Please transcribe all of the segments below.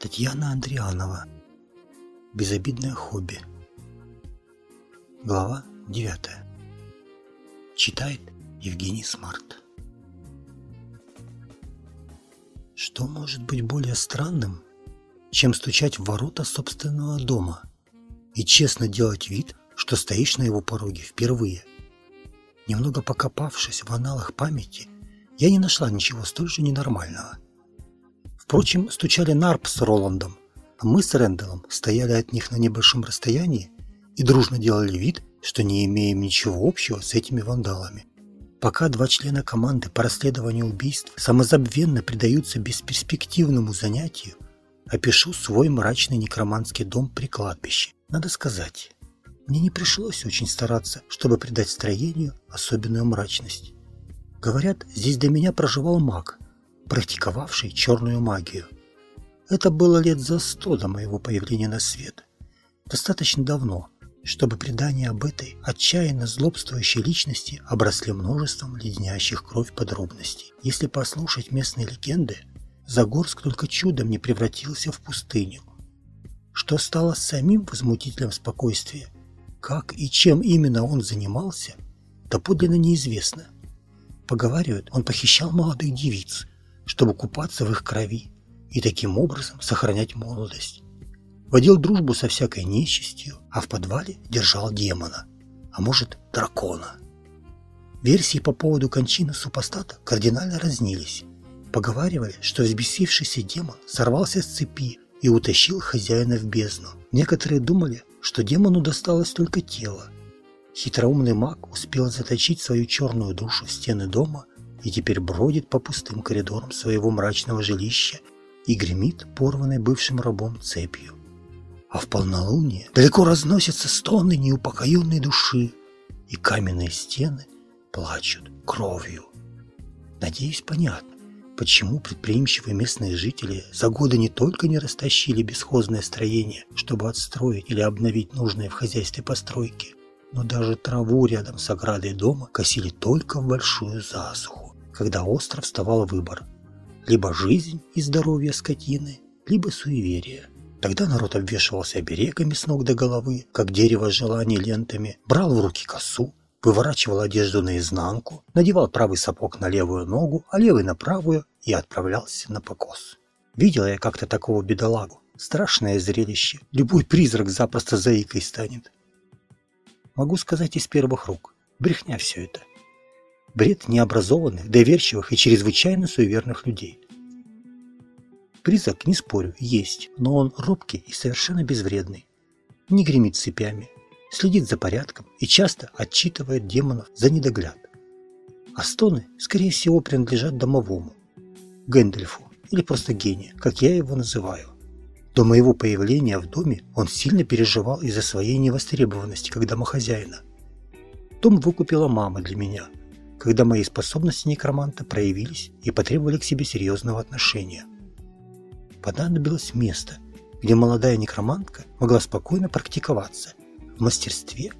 Татьяна Андрианова. Безобидное хобби. Глава 9. Читает Евгений Смарт. Что может быть более странным, чем стучать в ворота собственного дома и честно делать вид, что стоишь на его пороге впервые? Немного покопавшись в аналах памяти, я не нашла ничего столь же ненормального – Впрочем, стучали Нарп с Роландом, а мы с Рэндаллом стояли от них на небольшом расстоянии и дружно делали вид, что не имеем ничего общего с этими вандалами. Пока два члена команды по расследованию убийств самозабвенно предаются бесперспективному занятию, опишу свой мрачный некроманский дом при кладбище. Надо сказать, мне не пришлось очень стараться, чтобы придать строению особенную мрачность. Говорят, здесь до меня проживал маг, практиковавший черную магию. Это было лет за сто до моего появления на свет. Достаточно давно, чтобы предания об этой отчаянно злобствующей личности обросли множеством леденящих кровь подробностей. Если послушать местные легенды, Загорск только чудом не превратился в пустыню. Что стало самим возмутителем спокойствия, как и чем именно он занимался, доподлинно неизвестно. Поговаривают, он похищал молодых девиц, чтобы купаться в их крови и таким образом сохранять молодость. Водил дружбу со всякой нечистью, а в подвале держал демона, а может дракона. Версии по поводу кончины супостата кардинально разнились. Поговаривали, что взбесившийся демон сорвался с цепи и утащил хозяина в бездну. Некоторые думали, что демону досталось только тело. Хитроумный маг успел заточить свою черную душу в стены дома и теперь бродит по пустым коридорам своего мрачного жилища и гремит порванной бывшим рабом цепью. А в полнолуние далеко разносятся стоны неупокоенной души, и каменные стены плачут кровью. Надеюсь, понятно, почему предприимчивые местные жители за годы не только не растащили бесхозное строение, чтобы отстроить или обновить нужные в хозяйстве постройки, но даже траву рядом с оградой дома косили только в большую засуху когда остро вставал выбор – либо жизнь и здоровье скотины, либо суеверие. Тогда народ обвешивался оберегами с ног до головы, как дерево желаний лентами, брал в руки косу, выворачивал одежду наизнанку, надевал правый сапог на левую ногу, а левый на правую и отправлялся на покос. Видел я как-то такого бедолагу. Страшное зрелище. Любой призрак запросто заикой станет. Могу сказать из первых рук. Брехня все это бред необразованных, доверчивых и чрезвычайно суеверных людей. Призрак, не спорю, есть, но он робкий и совершенно безвредный. Не гремит цепями, следит за порядком и часто отчитывает демонов за недогляд. А стоны, скорее всего, принадлежат домовому, Гэндальфу или просто гению, как я его называю. До моего появления в доме он сильно переживал из-за своей невостребованности как домохозяина. Дом выкупила мама для меня, когда мои способности некроманта проявились и потребовали к себе серьезного отношения. Понадобилось место, где молодая некромантка могла спокойно практиковаться в мастерстве,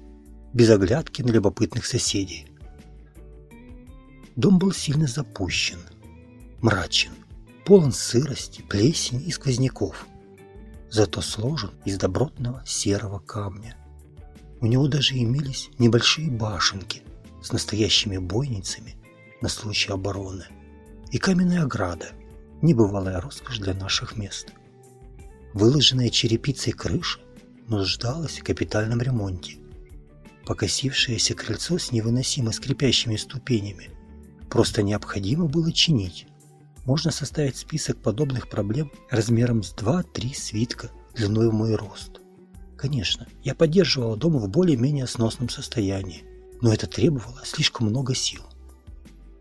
без оглядки на любопытных соседей. Дом был сильно запущен, мрачен, полон сырости, плесени и сквозняков, зато сложен из добротного серого камня. У него даже имелись небольшие башенки, с настоящими бойницами на случай обороны и каменная ограда, небывалая роскошь для наших мест. Выложенная черепицей крыша нуждалась в капитальном ремонте. Покосившееся крыльцо с невыносимо скрипящими ступенями просто необходимо было чинить. Можно составить список подобных проблем размером с 2-3 свитка длиной в мой рост. Конечно, я поддерживал дом в более-менее сносном состоянии, но это требовало слишком много сил.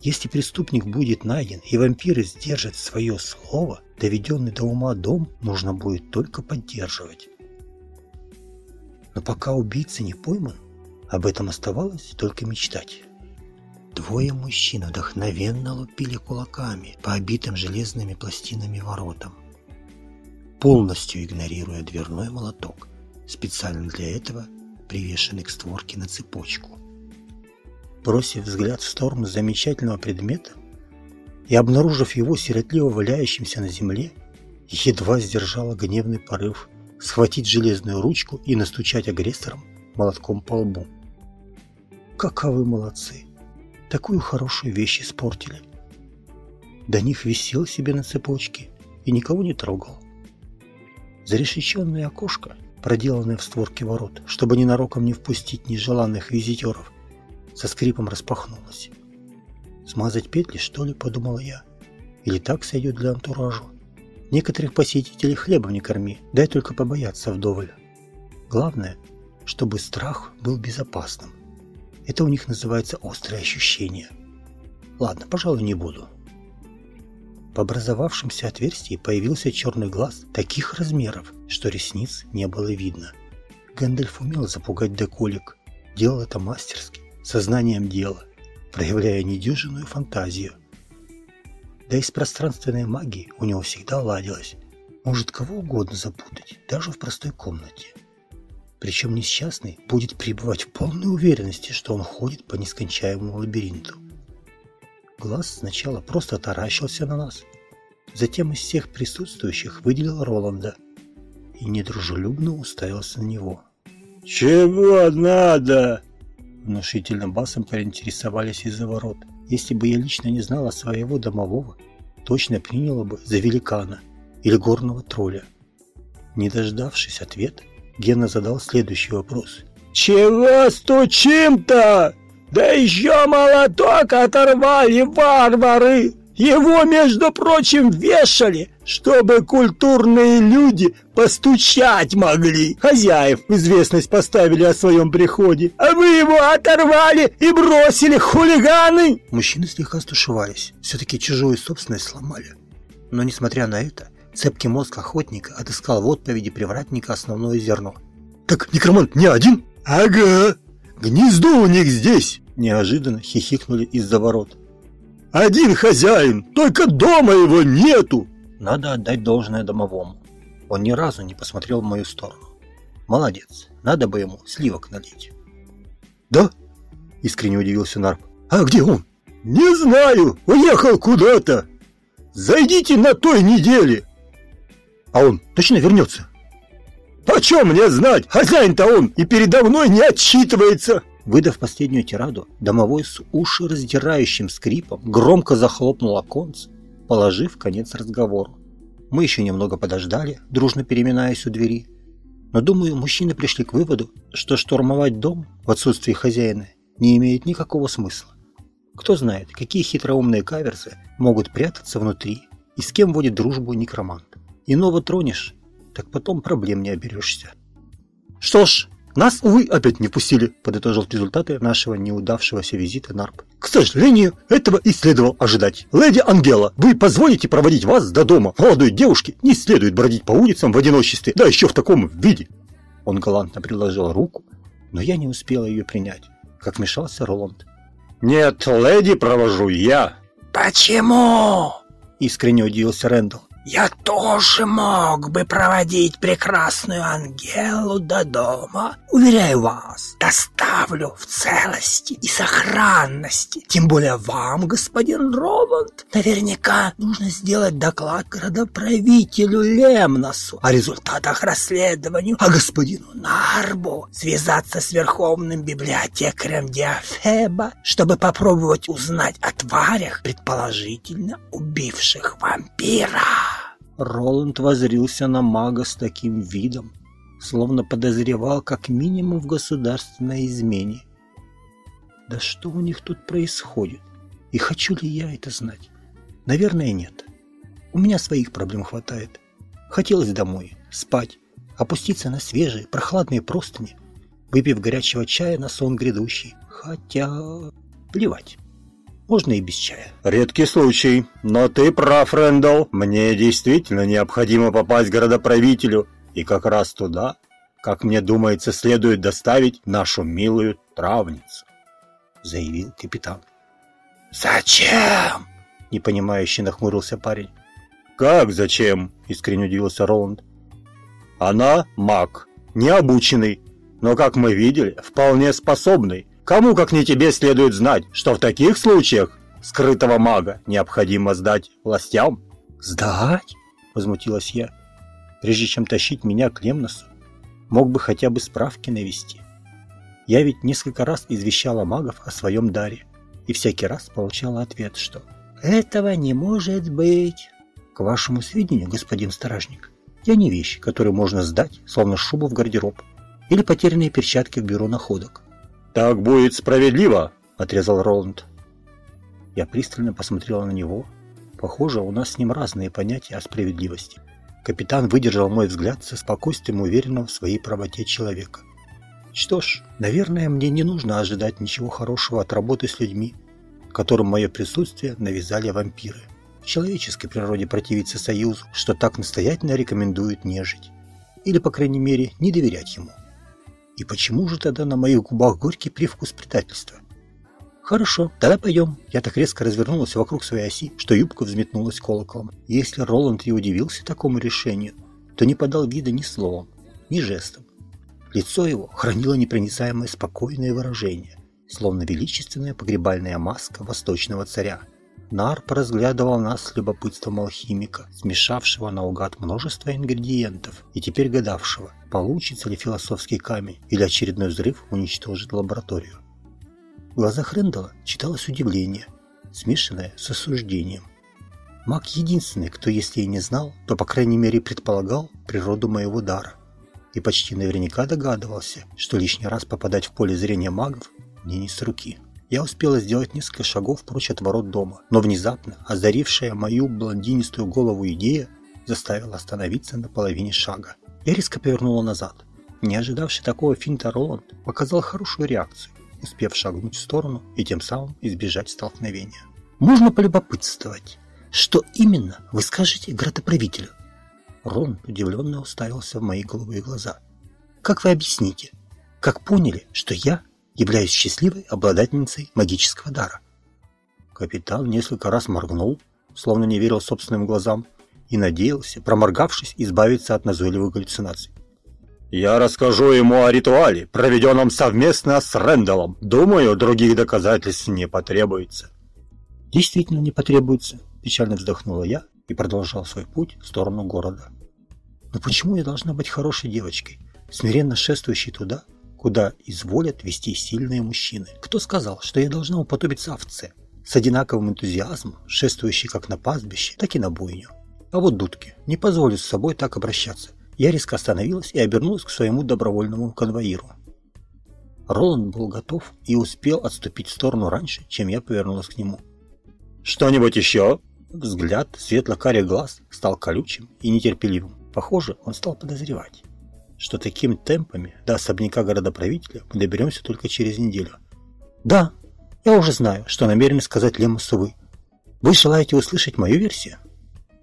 Если преступник будет найден и вампиры сдержат свое слово, доведенный до ума дом нужно будет только поддерживать. Но пока убийца не пойман, об этом оставалось только мечтать. Двое мужчин вдохновенно лупили кулаками по обитым железными пластинами воротам, полностью игнорируя дверной молоток, специально для этого привешенный к створке на цепочку. Бросив взгляд в сторону замечательного предмета и обнаружив его сиротливо валяющимся на земле, едва сдержала гневный порыв схватить железную ручку и настучать агрессором молотком по лбу. Каковы молодцы! Такую хорошую вещь испортили. До них висел себе на цепочке и никого не трогал. Зарешеченное окошко, проделанное в створке ворот, чтобы ненароком не впустить нежеланных визитеров, со скрипом распахнулось. «Смазать петли, что ли?» – подумал я. «Или так сойдет для антуража?» Некоторых посетителей хлебом не корми, дай только побояться вдоволь. Главное, чтобы страх был безопасным. Это у них называется острое ощущение. Ладно, пожалуй, не буду. В образовавшемся отверстии появился черный глаз таких размеров, что ресниц не было видно. Гэндальф умел запугать деколик, делал это мастерски, сознанием дела, проявляя недюжинную фантазию – да и с пространственной магией у него всегда ладилось. Может кого угодно запутать, даже в простой комнате. Причем несчастный будет пребывать в полной уверенности, что он ходит по нескончаемому лабиринту. Глаз сначала просто таращился на нас, затем из всех присутствующих выделил Роланда и недружелюбно уставился на него. «Чего надо?» Внушительным басом поинтересовались из-за ворот – если бы я лично не знала своего домового, точно приняла бы за великана или горного тролля. Не дождавшись ответа, Гена задал следующий вопрос. «Чего стучим-то? Да еще молоток оторвали варвары!» Его, между прочим, вешали, чтобы культурные люди постучать могли. Хозяев в известность поставили о своем приходе, а вы его оторвали и бросили, хулиганы!» Мужчины слегка стушевались, все-таки чужую собственность сломали. Но, несмотря на это, цепкий мозг охотника отыскал в отповеди привратника основное зерно. «Так некромант не один?» «Ага, гнездо у них здесь!» Неожиданно хихикнули из-за ворот. Один хозяин, только дома его нету. Надо отдать должное домовому. Он ни разу не посмотрел в мою сторону. Молодец, надо бы ему сливок налить. Да? Искренне удивился Нарп. А где он? Не знаю, уехал куда-то. Зайдите на той неделе. А он точно вернется? Почем мне знать? Хозяин-то он и передо мной не отчитывается. Выдав последнюю тираду, домовой с уши раздирающим скрипом громко захлопнул оконце, положив конец разговору. Мы еще немного подождали, дружно переминаясь у двери. Но, думаю, мужчины пришли к выводу, что штурмовать дом в отсутствии хозяина не имеет никакого смысла. Кто знает, какие хитроумные каверсы могут прятаться внутри и с кем водит дружбу некромант. Иного тронешь, так потом проблем не оберешься. Что ж, нас, увы, опять не пустили, подытожил результаты нашего неудавшегося визита Нарп. К сожалению, этого и следовало ожидать. Леди Ангела, вы позволите проводить вас до дома? Молодой девушке не следует бродить по улицам в одиночестве, да еще в таком виде. Он галантно предложил руку, но я не успела ее принять, как мешался Роланд. Нет, леди провожу я. Почему? Искренне удивился Рэндалл. Я тоже мог бы проводить прекрасную Ангелу до дома. Уверяю вас, доставлю в целости и сохранности. Тем более вам, господин Роланд, наверняка нужно сделать доклад городоправителю Лемносу о результатах расследования, а господину Нарбу связаться с верховным библиотекарем Диафеба, чтобы попробовать узнать о тварях, предположительно убивших вампира. Роланд возрился на мага с таким видом, словно подозревал как минимум в государственной измене. Да что у них тут происходит? И хочу ли я это знать? Наверное, нет. У меня своих проблем хватает. Хотелось домой, спать, опуститься на свежие, прохладные простыни, выпив горячего чая на сон грядущий. Хотя... плевать. Можно и без чая. Редкий случай. Но ты прав, Рэндалл. Мне действительно необходимо попасть к городоправителю. И как раз туда, как мне думается, следует доставить нашу милую травницу. Заявил капитан. Зачем? Непонимающе нахмурился парень. Как зачем? Искренне удивился Роланд. Она маг, необученный, но, как мы видели, вполне способный. Кому, как не тебе, следует знать, что в таких случаях скрытого мага необходимо сдать властям? Сдать? возмутилась я. «Прежде чем тащить меня к Лемносу, мог бы хотя бы справки навести. Я ведь несколько раз извещала магов о своем даре, и всякий раз получала ответ, что «Этого не может быть». К вашему сведению, господин стражник, я не вещь, которую можно сдать, словно шубу в гардероб, или потерянные перчатки в бюро находок. «Так будет справедливо», — отрезал Роланд. Я пристально посмотрела на него. Похоже, у нас с ним разные понятия о справедливости. Капитан выдержал мой взгляд со спокойствием уверенного в своей правоте человека. Что ж, наверное, мне не нужно ожидать ничего хорошего от работы с людьми, которым мое присутствие навязали вампиры. В человеческой природе противиться союзу, что так настоятельно рекомендует нежить. Или, по крайней мере, не доверять ему. И почему же тогда на моих губах горький привкус предательства? «Хорошо, тогда пойдем». Я так резко развернулась вокруг своей оси, что юбка взметнулась колоколом. Если Роланд и удивился такому решению, то не подал вида ни словом, ни жестом. Лицо его хранило непроницаемое спокойное выражение, словно величественная погребальная маска восточного царя. Нар поразглядывал нас с любопытством алхимика, смешавшего наугад множество ингредиентов и теперь гадавшего, получится ли философский камень или очередной взрыв уничтожит лабораторию. В глазах Рэндала читалось удивление, смешанное с осуждением. Маг единственный, кто, если и не знал, то, по крайней мере, предполагал природу моего дара. И почти наверняка догадывался, что лишний раз попадать в поле зрения магов мне не с руки. Я успела сделать несколько шагов прочь от ворот дома, но внезапно озарившая мою блондинистую голову идея заставила остановиться на половине шага. Я резко повернула назад. Не ожидавший такого финта Роланд показал хорошую реакцию успев шагнуть в сторону и тем самым избежать столкновения. «Можно полюбопытствовать, что именно вы скажете градоправителю?» Рон удивленно уставился в мои голубые глаза. «Как вы объясните? Как поняли, что я являюсь счастливой обладательницей магического дара?» Капитан несколько раз моргнул, словно не верил собственным глазам, и надеялся, проморгавшись, избавиться от назойливых галлюцинаций. Я расскажу ему о ритуале, проведенном совместно с Рэндаллом. Думаю, других доказательств не потребуется. Действительно не потребуется, печально вздохнула я и продолжал свой путь в сторону города. Но почему я должна быть хорошей девочкой, смиренно шествующей туда, куда изволят вести сильные мужчины? Кто сказал, что я должна уподобиться овце, с одинаковым энтузиазмом, шествующей как на пастбище, так и на бойню? А вот дудки не позволят с собой так обращаться. Я резко остановилась и обернулась к своему добровольному конвоиру. Роланд был готов и успел отступить в сторону раньше, чем я повернулась к нему. «Что-нибудь еще?» Взгляд светло-карих глаз стал колючим и нетерпеливым. Похоже, он стал подозревать, что такими темпами до особняка городоправителя мы доберемся только через неделю. «Да, я уже знаю, что намерен сказать Лемусу вы. Вы желаете услышать мою версию?»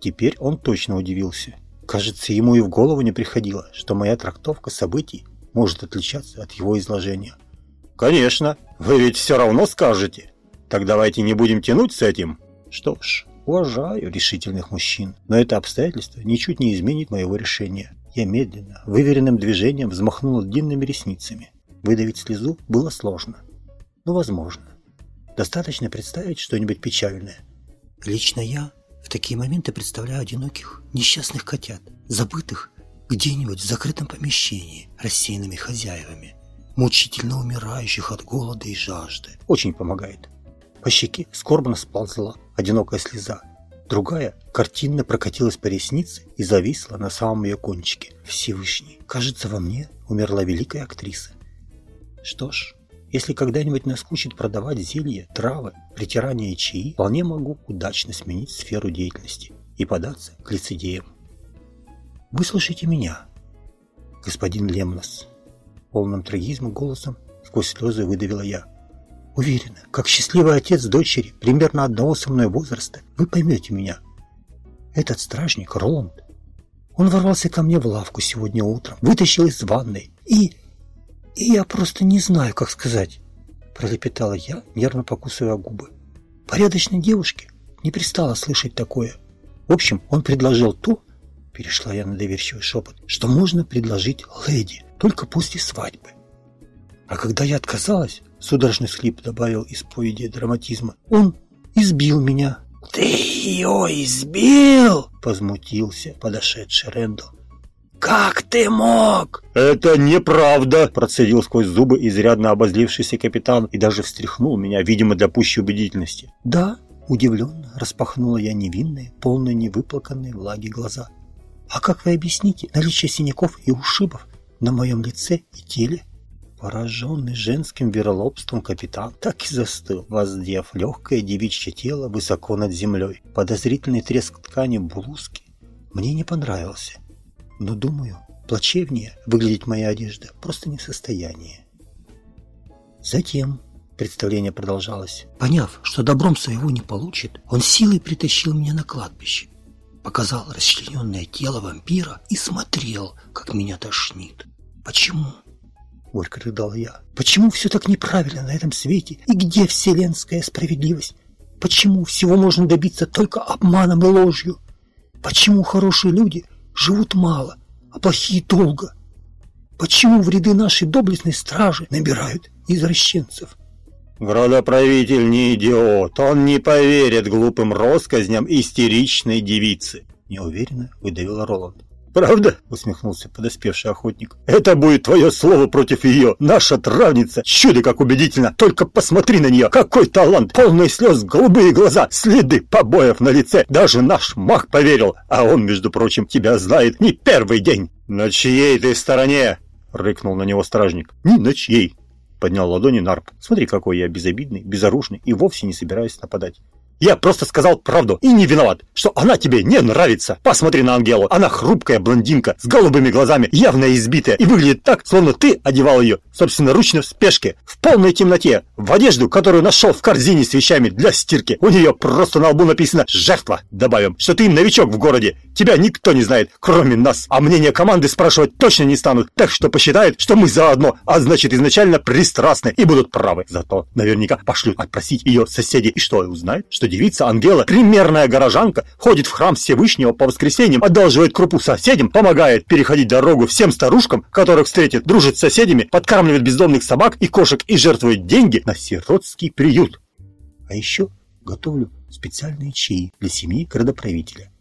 Теперь он точно удивился Кажется, ему и в голову не приходило, что моя трактовка событий может отличаться от его изложения. «Конечно, вы ведь все равно скажете. Так давайте не будем тянуть с этим». Что ж, уважаю решительных мужчин, но это обстоятельство ничуть не изменит моего решения. Я медленно, выверенным движением взмахнула длинными ресницами. Выдавить слезу было сложно, но возможно. Достаточно представить что-нибудь печальное. Лично я в такие моменты представляю одиноких, несчастных котят, забытых где-нибудь в закрытом помещении рассеянными хозяевами, мучительно умирающих от голода и жажды. Очень помогает. По щеке скорбно сползла одинокая слеза. Другая картинно прокатилась по реснице и зависла на самом ее кончике. Всевышний. Кажется, во мне умерла великая актриса. Что ж, если когда-нибудь наскучит продавать зелья, травы, притирания и чаи, вполне могу удачно сменить сферу деятельности и податься к лицедеям. Выслушайте меня, господин Лемнос. Полным трагизма голосом сквозь слезы выдавила я. Уверена, как счастливый отец дочери примерно одного со мной возраста, вы поймете меня. Этот стражник Роланд, он ворвался ко мне в лавку сегодня утром, вытащил из ванной и и я просто не знаю, как сказать, пролепетала я, нервно покусывая губы. Порядочной девушке не пристало слышать такое. В общем, он предложил то, перешла я на доверчивый шепот, что можно предложить леди только после свадьбы. А когда я отказалась, судорожный схлип добавил исповеди драматизма, он избил меня, «Ты ее избил?» — возмутился подошедший Рэндалл. «Как ты мог?» «Это неправда!» – процедил сквозь зубы изрядно обозлившийся капитан и даже встряхнул меня, видимо, для пущей убедительности. «Да», – удивленно распахнула я невинные, полные невыплаканные влаги глаза. «А как вы объясните наличие синяков и ушибов на моем лице и теле?» Пораженный женским веролобством капитан так и застыл, воздев легкое девичье тело высоко над землей. Подозрительный треск ткани блузки мне не понравился. Но, думаю, плачевнее выглядеть моя одежда просто не в состоянии. Затем представление продолжалось. Поняв, что добром своего не получит, он силой притащил меня на кладбище, показал расчлененное тело вампира и смотрел, как меня тошнит. Почему? Горько рыдал я. Почему все так неправильно на этом свете? И где вселенская справедливость? Почему всего можно добиться только обманом и ложью? Почему хорошие люди живут мало, а плохие долго? Почему в ряды нашей доблестной стражи набирают извращенцев? Градоправитель не идиот, он не поверит глупым россказням истеричной девицы, неуверенно выдавил Роланд. «Правда?» — усмехнулся подоспевший охотник. «Это будет твое слово против ее. Наша травница. Чудо как убедительно. Только посмотри на нее. Какой талант. Полный слез, голубые глаза, следы побоев на лице. Даже наш маг поверил. А он, между прочим, тебя знает не первый день». «На чьей ты стороне?» — рыкнул на него стражник. «Ни на чьей». Поднял ладони Нарп. «Смотри, какой я безобидный, безоружный и вовсе не собираюсь нападать. Я просто сказал правду и не виноват, что она тебе не нравится. Посмотри на Ангелу. Она хрупкая блондинка с голубыми глазами, явно избитая, и выглядит так, словно ты одевал ее собственноручно в спешке, в полной темноте, в одежду, которую нашел в корзине с вещами для стирки. У нее просто на лбу написано «Жертва». Добавим, что ты новичок в городе. Тебя никто не знает, кроме нас. А мнение команды спрашивать точно не станут, так что посчитают, что мы заодно, а значит изначально пристрастны и будут правы. Зато наверняка пошлют отпросить ее соседи. И что, узнают, что девица Ангела, примерная горожанка, ходит в храм Всевышнего по воскресеньям, одалживает крупу соседям, помогает переходить дорогу всем старушкам, которых встретит, дружит с соседями, подкармливает бездомных собак и кошек и жертвует деньги на сиротский приют. А еще готовлю специальные чаи для семьи градоправителя.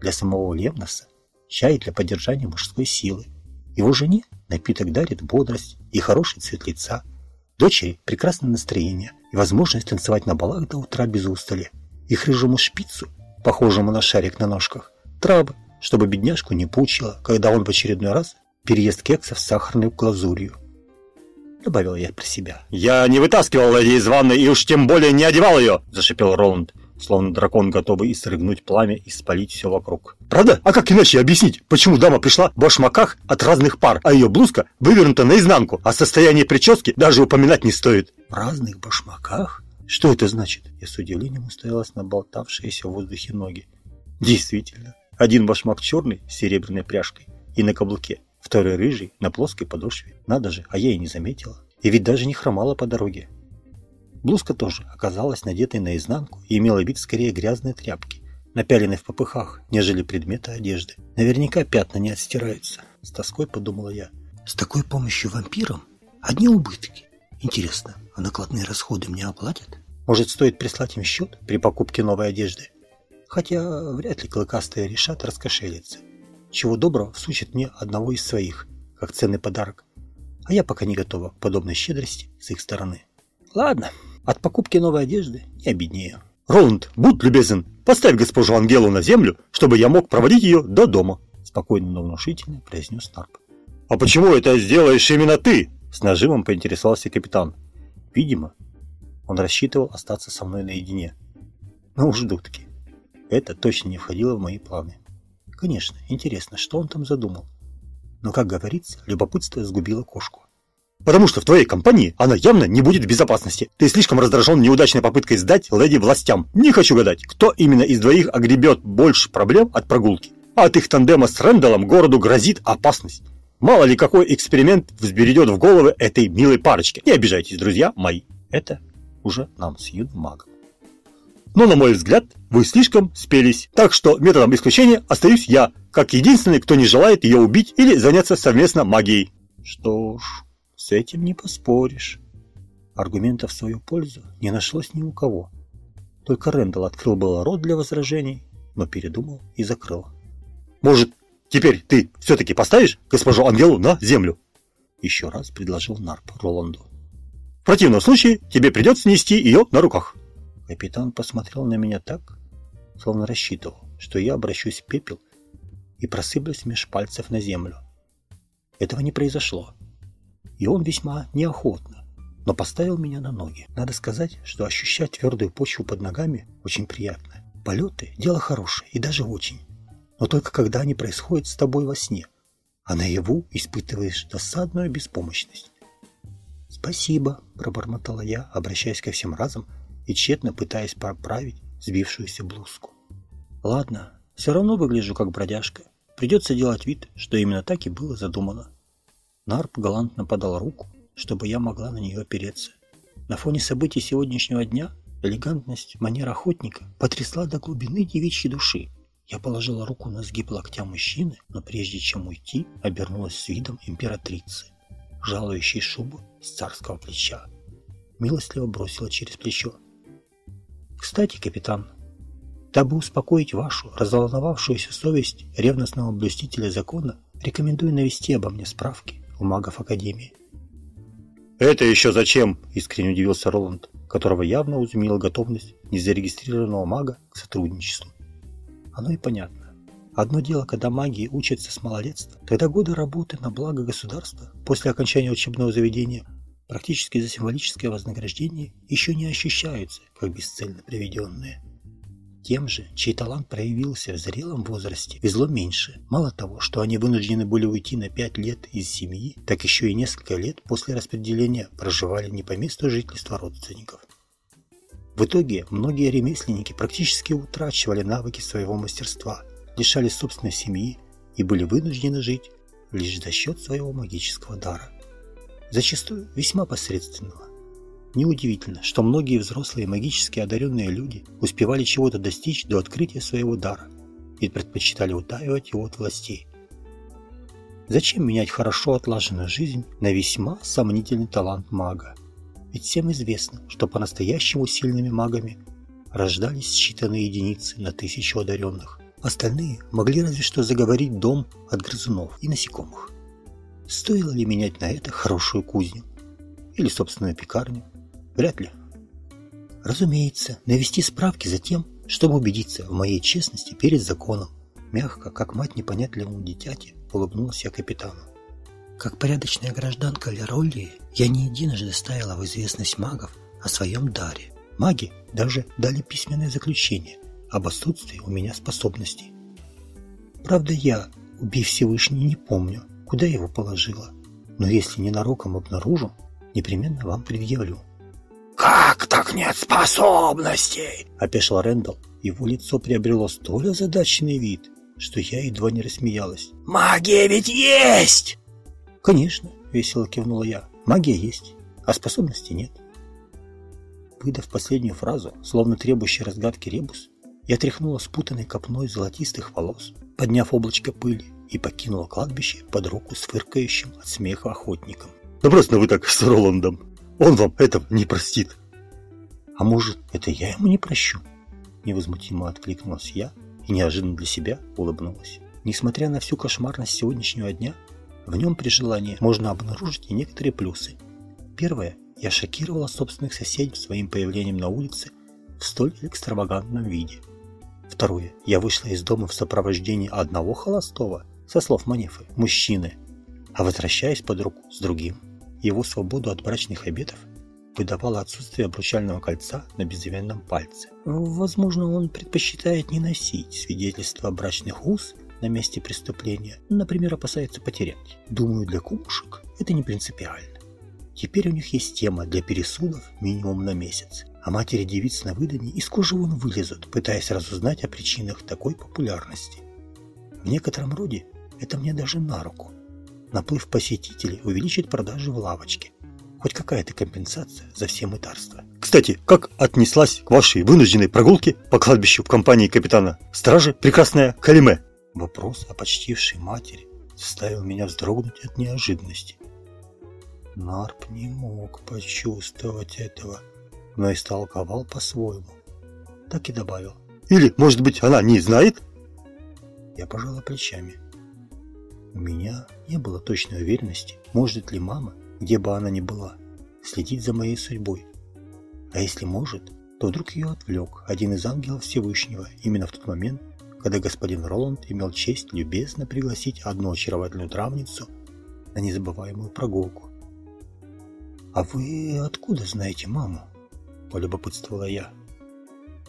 Для самого Левноса чай для поддержания мужской силы. Его жене напиток дарит бодрость и хороший цвет лица. Дочери прекрасное настроение и возможность танцевать на балах до утра без устали. Их рыжему шпицу, похожему на шарик на ножках, травы, чтобы бедняжку не пучило, когда он в очередной раз переест кексов с сахарной глазурью. Добавил я про себя. «Я не вытаскивал леди из ванны и уж тем более не одевал ее!» – зашипел Роланд, словно дракон, готовый истрыгнуть пламя и спалить все вокруг. «Правда? А как иначе объяснить, почему дама пришла в башмаках от разных пар, а ее блузка вывернута наизнанку, а состояние прически даже упоминать не стоит?» «В разных башмаках? Что это значит?» Я с удивлением уставилась на болтавшиеся в воздухе ноги. «Действительно, один башмак черный с серебряной пряжкой и на каблуке, второй рыжий на плоской подошве. Надо же, а я и не заметила. И ведь даже не хромала по дороге. Блузка тоже оказалась надетой наизнанку и имела вид скорее грязной тряпки, напяленной в попыхах, нежели предмета одежды. Наверняка пятна не отстираются. С тоской подумала я. С такой помощью вампирам одни убытки. Интересно, а накладные расходы мне оплатят? Может, стоит прислать им счет при покупке новой одежды? Хотя вряд ли клыкастые решат раскошелиться. Чего доброго всучат мне одного из своих, как ценный подарок. А я пока не готова к подобной щедрости с их стороны. Ладно, от покупки новой одежды не обеднею. «Роланд, будь любезен, поставь госпожу Ангелу на землю, чтобы я мог проводить ее до дома», спокойно, но внушительно произнес Нарп. «А почему это сделаешь именно ты?» С нажимом поинтересовался капитан. Видимо, он рассчитывал остаться со мной наедине. Ну уж дудки. Это точно не входило в мои планы. Конечно, интересно, что он там задумал. Но, как говорится, любопытство сгубило кошку. Потому что в твоей компании она явно не будет в безопасности. Ты слишком раздражен неудачной попыткой сдать леди властям. Не хочу гадать, кто именно из двоих огребет больше проблем от прогулки. А от их тандема с Рэндаллом городу грозит опасность. Мало ли какой эксперимент взбередет в головы этой милой парочке. Не обижайтесь, друзья мои. Это уже нам с юным-магом. Но, на мой взгляд, вы слишком спелись. Так что методом исключения остаюсь я, как единственный, кто не желает ее убить или заняться совместно магией. Что ж, с этим не поспоришь. Аргументов в свою пользу не нашлось ни у кого. Только Рэндалл открыл было рот для возражений, но передумал и закрыл. «Может, теперь ты все-таки поставишь госпожу Ангелу на землю?» Еще раз предложил Нарп Роланду. «В противном случае тебе придется нести ее на руках». Капитан посмотрел на меня так, словно рассчитывал, что я обращусь в пепел и просыплюсь меж пальцев на землю. Этого не произошло, и он весьма неохотно, но поставил меня на ноги. Надо сказать, что ощущать твердую почву под ногами очень приятно. Полеты – дело хорошее и даже очень, но только когда они происходят с тобой во сне, а наяву испытываешь досадную беспомощность. «Спасибо», – пробормотала я, обращаясь ко всем разом и тщетно пытаясь поправить сбившуюся блузку. «Ладно, все равно выгляжу как бродяжка. Придется делать вид, что именно так и было задумано». Нарп галантно подал руку, чтобы я могла на нее опереться. На фоне событий сегодняшнего дня элегантность манер охотника потрясла до глубины девичьей души. Я положила руку на сгиб локтя мужчины, но прежде чем уйти, обернулась с видом императрицы, жалующей шубу с царского плеча. Милостливо бросила через плечо. «Кстати, капитан, дабы успокоить вашу разволновавшуюся совесть ревностного блюстителя закона, рекомендую навести обо мне справки у магов Академии. «Это еще зачем?» – искренне удивился Роланд, которого явно изумила готовность незарегистрированного мага к сотрудничеству. Оно и понятно. Одно дело, когда магии учатся с малолетства, тогда годы работы на благо государства после окончания учебного заведения практически за символическое вознаграждение еще не ощущаются, как бесцельно приведенные. Тем же, чей талант проявился в зрелом возрасте, везло меньше. Мало того, что они вынуждены были уйти на пять лет из семьи, так еще и несколько лет после распределения проживали не по месту жительства родственников. В итоге многие ремесленники практически утрачивали навыки своего мастерства, лишались собственной семьи и были вынуждены жить лишь за счет своего магического дара. Зачастую весьма посредственного. Неудивительно, что многие взрослые магически одаренные люди успевали чего-то достичь до открытия своего дара и предпочитали утаивать его от властей. Зачем менять хорошо отлаженную жизнь на весьма сомнительный талант мага? Ведь всем известно, что по-настоящему сильными магами рождались считанные единицы на тысячу одаренных. Остальные могли разве что заговорить дом от грызунов и насекомых. Стоило ли менять на это хорошую кузню? Или собственную пекарню? Вряд ли. Разумеется, навести справки за тем, чтобы убедиться в моей честности перед законом. Мягко, как мать непонятливому дитяти, улыбнулась я капитану. Как порядочная гражданка Леролли, я не единожды ставила в известность магов о своем даре. Маги даже дали письменное заключение об отсутствии у меня способностей. Правда, я, убив Всевышний, не помню, куда его положила. Но если ненароком обнаружу, непременно вам предъявлю. «Как так нет способностей?» – опешил Рэндалл. Его лицо приобрело столь озадаченный вид, что я едва не рассмеялась. «Магия ведь есть!» «Конечно», – весело кивнула я. «Магия есть, а способностей нет». Выдав последнюю фразу, словно требующий разгадки ребус, я тряхнула спутанной копной золотистых волос, подняв облачко пыли, и покинула кладбище под руку с фыркающим от смеха охотником. «Да просто вы так с Роландом!» Он вам этого не простит. А может, это я ему не прощу? Невозмутимо откликнулась я и неожиданно для себя улыбнулась. Несмотря на всю кошмарность сегодняшнего дня, в нем при желании можно обнаружить и некоторые плюсы. Первое, я шокировала собственных соседей своим появлением на улице в столь экстравагантном виде. Второе, я вышла из дома в сопровождении одного холостого, со слов Манефы, мужчины, а возвращаясь под руку с другим. Его свободу от брачных обетов выдавало отсутствие обручального кольца на безымянном пальце. Возможно, он предпочитает не носить свидетельство брачных уз на месте преступления, например, опасается потерять. Думаю, для кумушек это не принципиально. Теперь у них есть тема для пересудов минимум на месяц, а матери девиц на выданье из кожи вон вылезут, пытаясь разузнать о причинах такой популярности. В некотором роде это мне даже на руку. Наплыв посетителей увеличит продажи в лавочке. Хоть какая-то компенсация за все мытарства. Кстати, как отнеслась к вашей вынужденной прогулке по кладбищу в компании капитана стражи прекрасная Халиме? Вопрос о почтившей матери заставил меня вздрогнуть от неожиданности. Нарп не мог почувствовать этого, но истолковал по-своему. так и добавил. Или, может быть, она не знает? Я пожала плечами. У меня не было точной уверенности, может ли мама, где бы она ни была, следить за моей судьбой. А если может, то вдруг ее отвлек один из ангелов Всевышнего именно в тот момент, когда господин Роланд имел честь любезно пригласить одну очаровательную травницу на незабываемую прогулку. «А вы откуда знаете маму?» – полюбопытствовала я.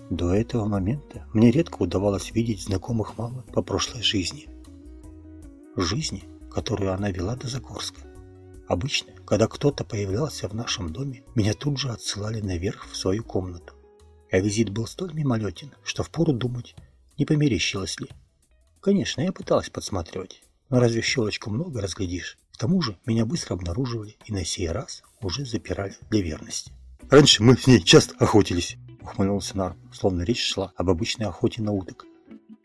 До этого момента мне редко удавалось видеть знакомых мамы по прошлой жизни. Жизни, которую она вела до Загорска. Обычно, когда кто-то появлялся в нашем доме, меня тут же отсылали наверх в свою комнату. А визит был столь мимолетен, что впору думать, не померещилось ли. Конечно, я пыталась подсматривать, но разве щелочку много разглядишь? К тому же меня быстро обнаруживали и на сей раз уже запирали для верности. Раньше мы с ней часто охотились ухмыльнулся Нар, словно речь шла об обычной охоте на уток.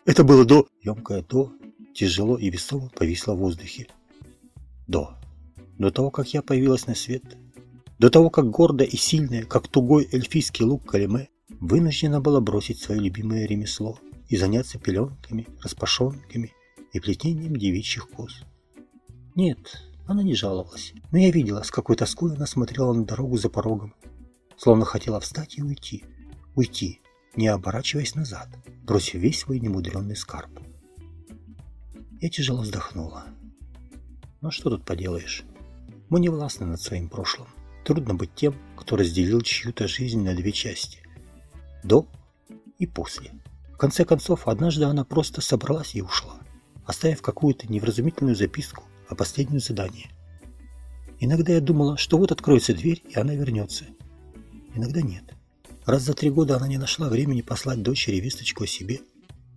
Это было до... Емкое «до» тяжело и весомо повисло в воздухе. До. До того, как я появилась на свет. До того, как гордая и сильная, как тугой эльфийский лук Калиме, вынуждена была бросить свое любимое ремесло и заняться пеленками, распашонками и плетением девичьих кос. Нет, она не жаловалась, но я видела, с какой тоской она смотрела на дорогу за порогом, словно хотела встать и уйти, уйти, не оборачиваясь назад, бросив весь свой немудренный скарб. Я тяжело вздохнула. Ну что тут поделаешь? Мы не властны над своим прошлым. Трудно быть тем, кто разделил чью-то жизнь на две части. До и после. В конце концов, однажды она просто собралась и ушла, оставив какую-то невразумительную записку о последнем задании. Иногда я думала, что вот откроется дверь, и она вернется. Иногда нет. Раз за три года она не нашла времени послать дочери весточку о себе,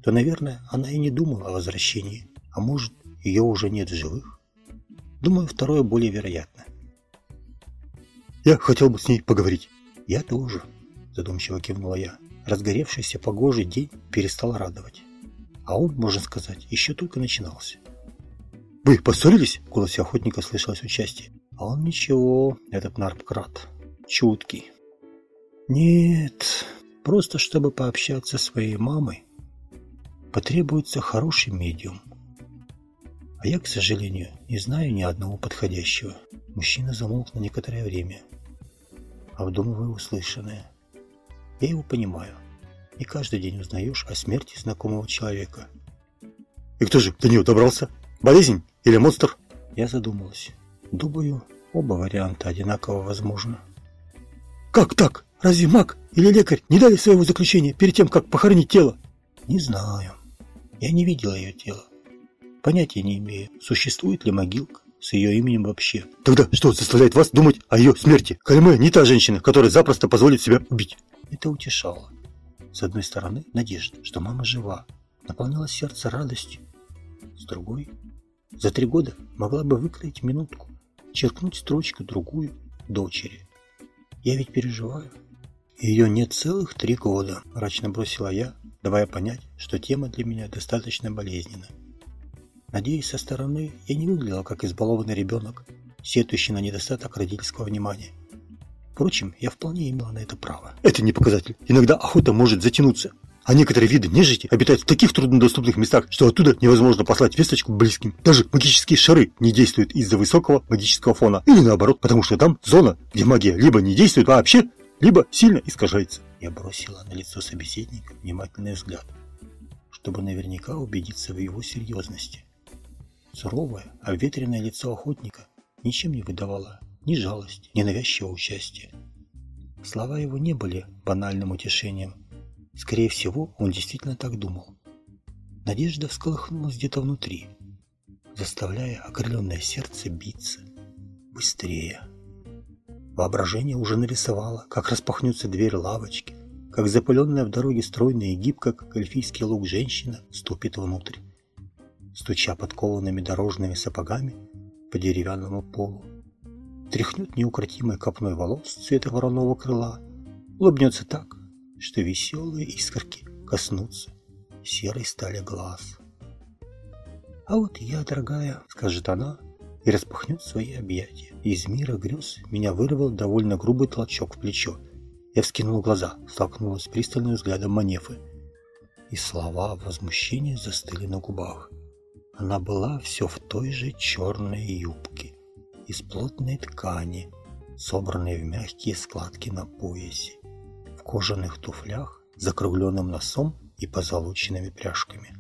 то, наверное, она и не думала о возвращении, а может, ее уже нет в живых. Думаю, второе более вероятно. Я хотел бы с ней поговорить. Я тоже, задумчиво кивнула я. Разгоревшийся погожий день перестал радовать. А он, можно сказать, еще только начинался. «Вы поссорились?» В голосе охотника слышалось участие. А он ничего, этот нарпкрат. Чуткий. Нет, просто чтобы пообщаться со своей мамой, потребуется хороший медиум. А я, к сожалению, не знаю ни одного подходящего. Мужчина замолк на некоторое время, обдумывая услышанное. Я его понимаю. Не каждый день узнаешь о смерти знакомого человека. И кто же до нее добрался? Болезнь или монстр? Я задумалась. Думаю, оба варианта одинаково возможны. Как так? Разве маг или лекарь не дали своего заключения перед тем, как похоронить тело? Не знаю. Я не видела ее тело. Понятия не имею, существует ли могилка с ее именем вообще. Тогда что заставляет вас думать о ее смерти? Кальме не та женщина, которая запросто позволит себя убить. Это утешало. С одной стороны, надежда, что мама жива, наполняла сердце радостью. С другой, за три года могла бы выкроить минутку, черкнуть строчку другую дочери. Я ведь переживаю. Ее нет целых три года, мрачно бросила я, давая понять, что тема для меня достаточно болезненна. Надеюсь, со стороны я не выглядела как избалованный ребенок, сетующий на недостаток родительского внимания. Впрочем, я вполне имела на это право. Это не показатель. Иногда охота может затянуться. А некоторые виды нежити обитают в таких труднодоступных местах, что оттуда невозможно послать весточку близким. Даже магические шары не действуют из-за высокого магического фона. Или наоборот, потому что там зона, где магия либо не действует вообще, либо сильно искажается. Я бросила на лицо собеседника внимательный взгляд, чтобы наверняка убедиться в его серьезности. Суровое, обветренное лицо охотника ничем не выдавало ни жалости, ни навязчивого участия. Слова его не были банальным утешением, Скорее всего, он действительно так думал. Надежда всколыхнулась где-то внутри, заставляя окрыленное сердце биться быстрее. Воображение уже нарисовало, как распахнется дверь лавочки, как запыленная в дороге стройная и гибкая, как эльфийский лук женщина, ступит внутрь, стуча подкованными дорожными сапогами по деревянному полу. Тряхнет неукротимой копной волос цвета вороного крыла, улыбнется так, что веселые искорки коснутся серой стали глаз. «А вот я, дорогая», — скажет она, и распахнет свои объятия. Из мира грез меня вырвал довольно грубый толчок в плечо, Я вскинул глаза, столкнулась с пристальным взглядом Манефы. И слова возмущения застыли на губах. Она была все в той же черной юбке, из плотной ткани, собранной в мягкие складки на поясе, в кожаных туфлях, закругленным носом и позолоченными пряжками.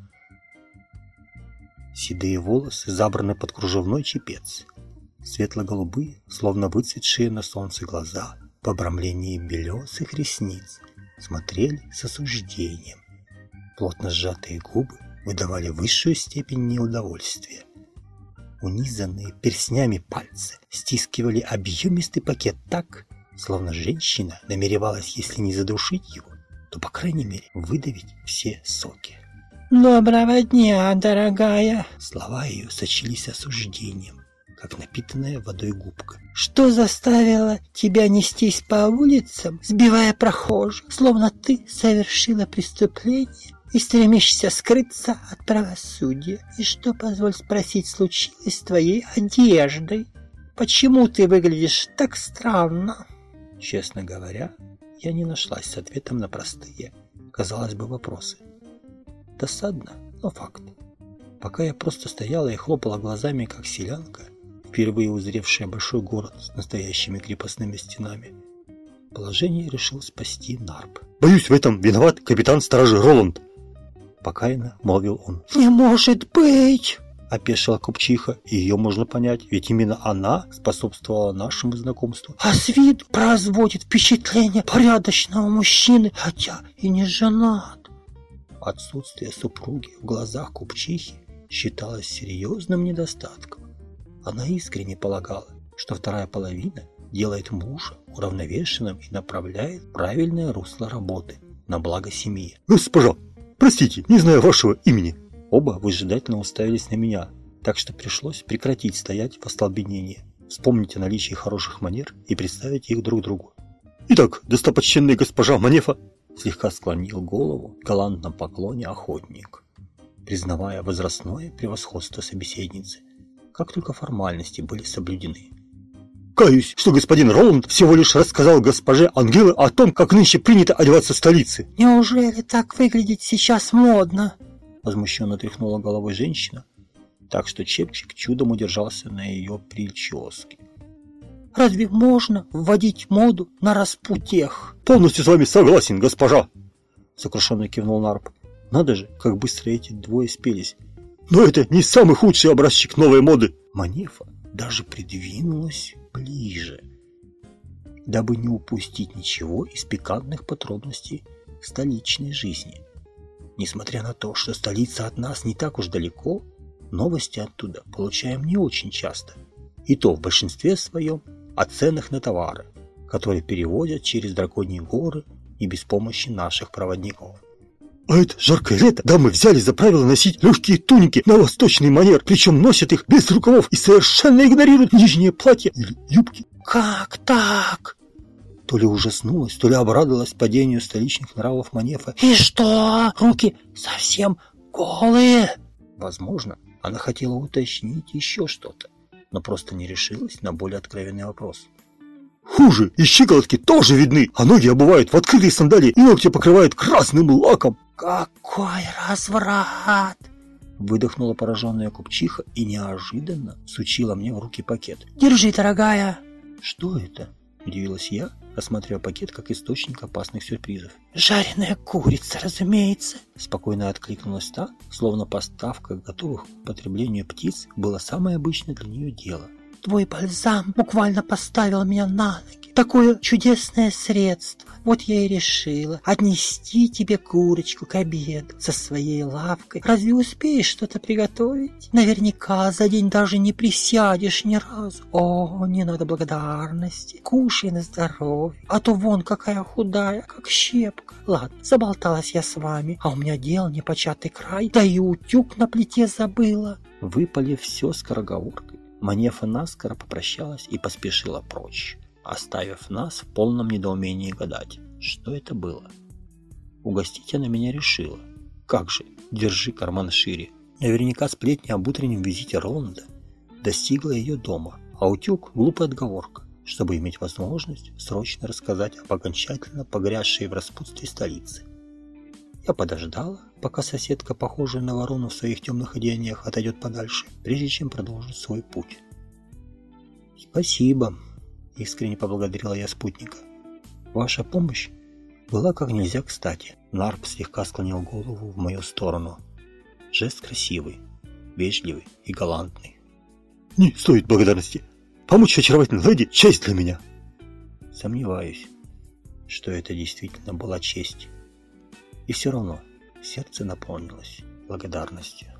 Седые волосы забраны под кружевной чепец, светло-голубые, словно выцветшие на солнце глаза, по обрамлении белесых ресниц, смотрели с осуждением. Плотно сжатые губы выдавали высшую степень неудовольствия. Унизанные перстнями пальцы стискивали объемистый пакет так, словно женщина намеревалась, если не задушить его, то, по крайней мере, выдавить все соки. «Доброго дня, дорогая!» Слова ее сочились осуждением, как напитанная водой губка. «Что заставило тебя нестись по улицам, сбивая прохожих, словно ты совершила преступление и стремишься скрыться от правосудия. И что, позволь спросить, случилось с твоей одеждой? Почему ты выглядишь так странно? Честно говоря, я не нашлась с ответом на простые, казалось бы, вопросы. Досадно, но факт. Пока я просто стояла и хлопала глазами, как селянка, впервые узревшая большой город с настоящими крепостными стенами, положение решил спасти Нарп. «Боюсь, в этом виноват капитан стражи Роланд», покаянно молвил он. «Не может быть!» Опешила купчиха, и ее можно понять, ведь именно она способствовала нашему знакомству. «А с виду производит впечатление порядочного мужчины, хотя и не женат». Отсутствие супруги в глазах купчихи считалось серьезным недостатком. Она искренне полагала, что вторая половина делает мужа уравновешенным и направляет правильное русло работы на благо семьи. «Госпожа, Простите, не знаю вашего имени». Оба выжидательно уставились на меня, так что пришлось прекратить стоять в остолбенении, вспомнить о наличии хороших манер и представить их друг другу. «Итак, достопочтенная госпожа Манефа!» Слегка склонил голову в галантном поклоне охотник, признавая возрастное превосходство собеседницы, как только формальности были соблюдены. Каюсь, что господин Роланд всего лишь рассказал госпоже Ангелы о том, как нынче принято одеваться в столице. Неужели так выглядит сейчас модно? Возмущенно тряхнула головой женщина, так что чепчик чудом удержался на ее прическе. Разве можно вводить моду на распутех? Полностью с вами согласен, госпожа. Сокрушенно кивнул Нарп. Надо же, как быстро эти двое спелись. Но это не самый худший образчик новой моды. Манефа даже придвинулась ближе, дабы не упустить ничего из пикантных подробностей столичной жизни. Несмотря на то, что столица от нас не так уж далеко, новости оттуда получаем не очень часто. И то в большинстве своем о ценах на товары, которые переводят через драконьи горы и без помощи наших проводников. А это жаркое лето дамы взяли за правило носить легкие туники на восточный манер, причем носят их без рукавов и совершенно игнорируют нижнее платье или юбки. Как так? То ли ужаснулась, то ли обрадовалась падению столичных нравов Манефа. И что, руки совсем голые? Возможно, она хотела уточнить еще что-то, но просто не решилась на более откровенный вопрос. Хуже, и щиколотки тоже видны, а ноги обувают в открытые сандалии и ногти покрывают красным лаком. «Какой разврат!» Выдохнула пораженная купчиха и неожиданно сучила мне в руки пакет. «Держи, дорогая!» «Что это?» – удивилась я, осматривая пакет как источник опасных сюрпризов. «Жареная курица, разумеется!» Спокойно откликнулась та, словно поставка готовых к употреблению птиц было самое обычное для нее дело. Твой бальзам буквально поставил меня на ноги. Такое чудесное средство. Вот я и решила отнести тебе курочку к обеду со своей лавкой. Разве успеешь что-то приготовить? Наверняка за день даже не присядешь ни разу. О, не надо благодарности. Кушай на здоровье. А то вон какая худая, как щепка. Ладно, заболталась я с вами, а у меня дел непочатый край. Да и утюг на плите забыла. Выпали все скороговоркой. Манефа наскоро попрощалась и поспешила прочь, оставив нас в полном недоумении гадать, что это было. Угостить она меня решила. Как же, держи карман шире. Наверняка сплетни об утреннем визите Роланда достигла ее дома, а утюг – глупая отговорка. чтобы иметь возможность срочно рассказать об окончательно погрязшей в распутстве столице. Я подождала, пока соседка, похожая на ворону в своих темных одеяниях, отойдет подальше, прежде чем продолжить свой путь. «Спасибо», — искренне поблагодарила я спутника. «Ваша помощь была как нельзя кстати». Нарп слегка склонил голову в мою сторону. Жест красивый, вежливый и галантный. «Не стоит благодарности. Помочь очаровательной леди — честь для меня». Сомневаюсь, что это действительно была честь. И все равно сердце наполнилось благодарностью.